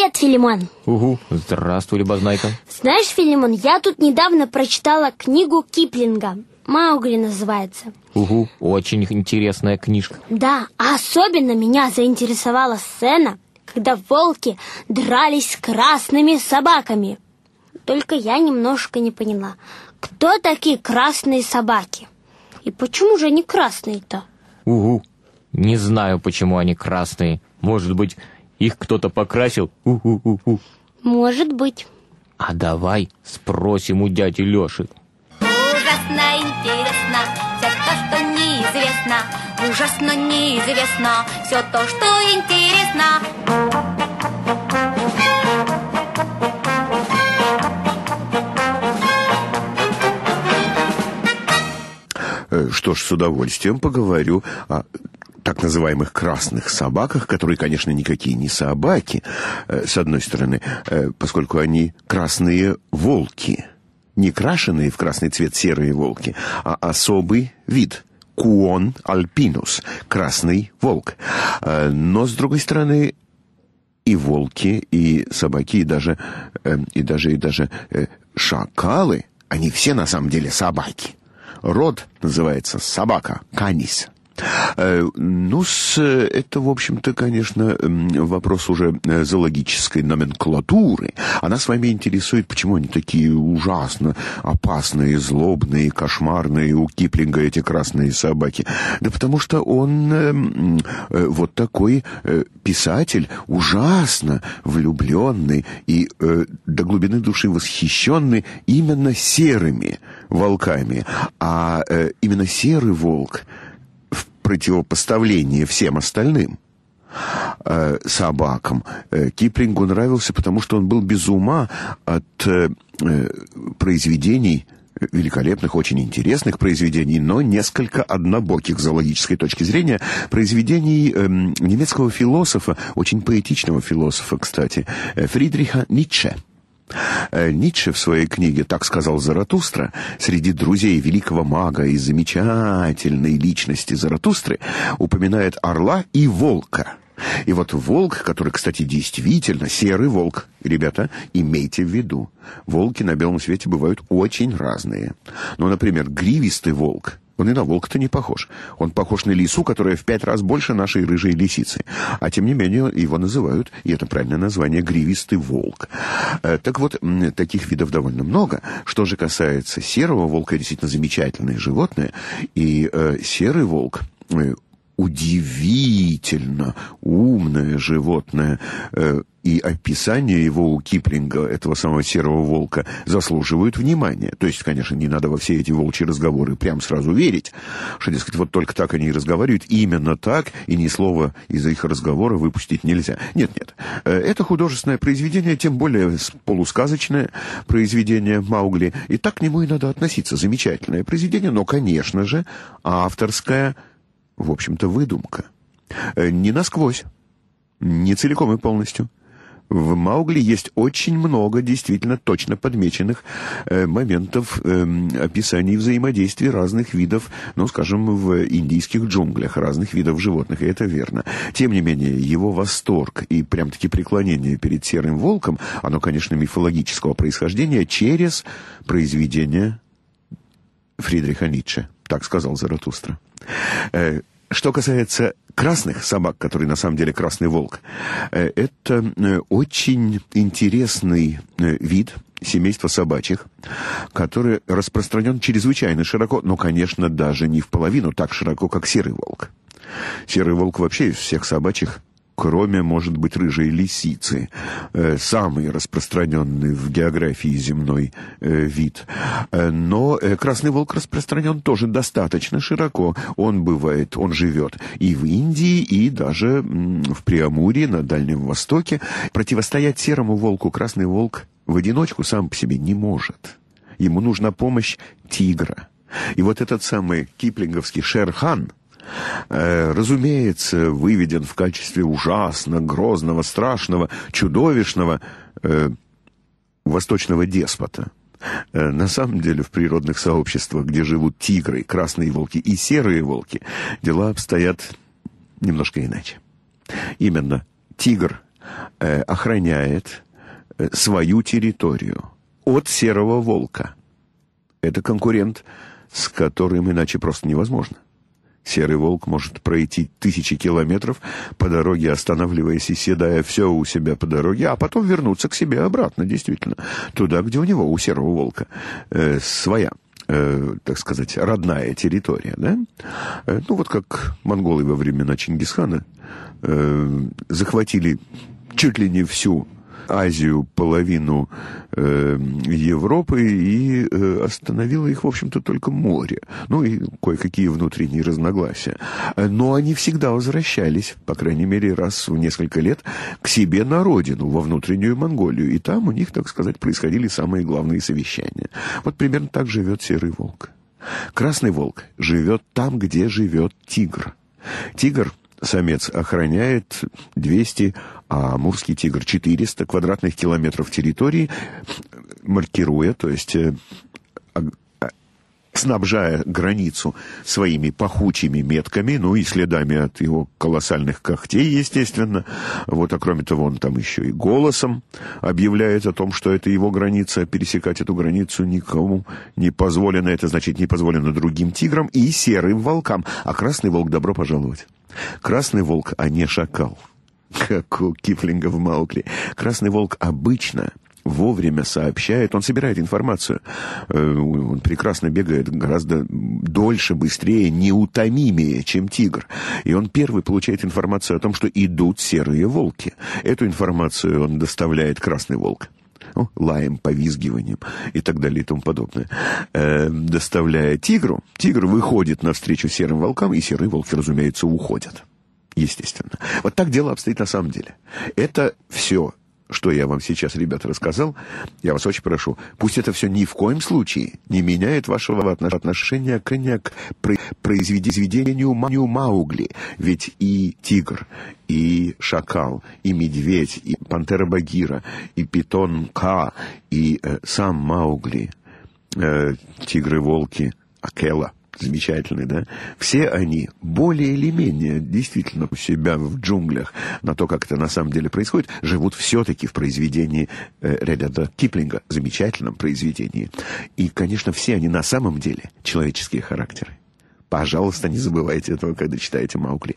Привет, Филимон. Угу, здравствуй, Любознайка. Знаешь, Филимон, я тут недавно прочитала книгу Киплинга. Маугли называется. Угу, очень интересная книжка. Да, а особенно меня заинтересовала сцена, когда волки дрались с красными собаками. Только я немножко не поняла, кто такие красные собаки? И почему же они красные-то? Угу, не знаю, почему они красные. Может быть, их кто-то покрасил? У-у-у-у. Может быть. А давай спросим у дяди Лёши. Ужасно интересно все то, что неизвестно. Ужасно неизвестно все то, что интересно. Э, Что ж, с удовольствием поговорю о так называемых красных собаках, которые, конечно, никакие не собаки, э, с одной стороны, э, поскольку они красные волки. Не крашеные в красный цвет серые волки, а особый вид – куон альпинус – красный волк. Э, Но, с другой стороны, и волки, и собаки, и даже, и даже, и даже шакалы, они все на самом деле собаки. Род называется собака, канис. Э, Ну, э, это, в общем-то, конечно, вопрос уже э, зоологической номенклатуры. Она с вами интересует, почему они такие ужасно опасные, злобные, кошмарные у Киплинга эти красные собаки. Да потому что он вот такой писатель, ужасно влюбленный и до глубины души восхищенный именно серыми волками. А именно серый волк в противопоставлении всем остальным э, собакам э, Киплингу нравился, потому что он был без ума от э, э, произведений великолепных, очень интересных произведений, но несколько однобоких с зоологической точки зрения, произведений эм, немецкого философа, очень поэтичного философа, кстати, э, Фридриха Ницше. Э, Ницше в своей книге «Так сказал Заратустра» среди друзей великого мага и замечательной личности Заратустры упоминает орла и волка. И вот волк, который, кстати, действительно серый волк, ребята, имейте в виду, волки на белом свете бывают очень разные. Ну, например, гривистый волк он и на волка-то не похож. Он похож на лису, которая в пять раз больше нашей рыжей лисицы. А тем не менее его называют, и это правильное название, гривистый волк. Э, Так вот, таких видов довольно много. Что же касается серого волка, действительно замечательное животное. И э, серый волк э, удивительно умное животное. Э, И описание его у Киплинга, этого самого серого волка, заслуживают внимания. То есть, конечно, не надо во все эти волчьи разговоры прям сразу верить, что, дескать, вот только так они и разговаривают, именно так, и ни слова из их разговора выпустить нельзя. Нет, нет. Э, Это художественное произведение, тем более полусказочное произведение Маугли, и так к нему и надо относиться. Замечательное произведение, но, конечно же, авторская в общем-то, выдумка. Э, Не насквозь, не целиком и полностью. В Маугли есть очень много действительно точно подмеченных э, моментов эм, описаний взаимодействия разных видов, ну, скажем, в индийских джунглях, разных видов животных, и это верно. Тем не менее, его восторг и прям-таки преклонение перед серым волком, оно, конечно, мифологического происхождения через произведение Фридриха Ницше. Так сказал Заратустра. Э, Что касается красных собак, которые на самом деле красный волк, э, это э, очень интересный э, вид семейства собачьих, который распространен чрезвычайно широко, но, конечно, даже не в половину так широко, как серый волк. Серый волк вообще из всех собачьих кроме, может быть, рыжей лисицы, э, самый распространенный в географии земной э, вид. Э, но красный волк распространен тоже достаточно широко. Он бывает, он живет и в Индии, и даже в Преамурье, на Дальнем Востоке. Противостоять серому волку красный волк в одиночку сам по себе не может. Ему нужна помощь тигра. И вот этот самый киплинговский Шерхан, э, разумеется, выведен в качестве ужасно грозного, страшного, чудовищного э, восточного деспота. Э, На самом деле в природных сообществах, где живут тигры, красные волки и серые волки, дела обстоят немножко иначе. Именно тигр э, охраняет э, свою территорию от серого волка. Это конкурент, с которым иначе просто невозможно. Серый волк может пройти тысячи километров по дороге, останавливаясь и седая все у себя по дороге, а потом вернуться к себе обратно, действительно, туда, где у него, у серого волка, э, своя э, так сказать, родная территория, да? Э, ну, вот как монголы во времена Чингисхана э, захватили чуть ли не всю Азию, половину э, Европы и э, остановило их, в общем-то, только море. Ну и кое-какие внутренние разногласия. Но они всегда возвращались, по крайней мере, раз в несколько лет, к себе на родину, во внутреннюю Монголию. И там у них, так сказать, происходили самые главные совещания. Вот примерно так живет Серый Волк. Красный Волк живет там, где живет тигр. Тигр самец охраняет 200, а амурский тигр 400 квадратных километров территории, маркируя, то есть э, снабжая границу своими пахучими метками, ну и следами от его колоссальных когтей, естественно. Вот, а кроме того, он там еще и голосом объявляет о том, что это его граница, пересекать эту границу никому не позволено, это значит не позволено другим тиграм и серым волкам, а красный волк добро пожаловать. Красный волк, а не шакал, как у Киплинга в Маукли. Красный волк обычно вовремя сообщает, он собирает информацию. Э, он прекрасно бегает гораздо дольше, быстрее, неутомимее, чем тигр. И он первый получает информацию о том, что идут серые волки. Эту информацию он доставляет красный волк ну, лаем, повизгиванием и так далее и тому подобное, э, доставляя тигру, тигр выходит навстречу серым волкам, и серые волки, разумеется, уходят. Естественно. Вот так дело обстоит на самом деле. Это все что я вам сейчас, ребята, рассказал, я вас очень прошу, пусть это все ни в коем случае не меняет вашего отношения к, к произведению Маугли. Ведь и тигр, и шакал, и медведь, и пантера Багира, и питон Ка, и э, сам Маугли, э, тигры-волки Акела – замечательный, да, все они более или менее действительно у себя в джунглях на то, как это на самом деле происходит, живут все-таки в произведении э, Редерда Киплинга, замечательном произведении. И, конечно, все они на самом деле человеческие характеры. Пожалуйста, не забывайте этого, когда читаете Маугли.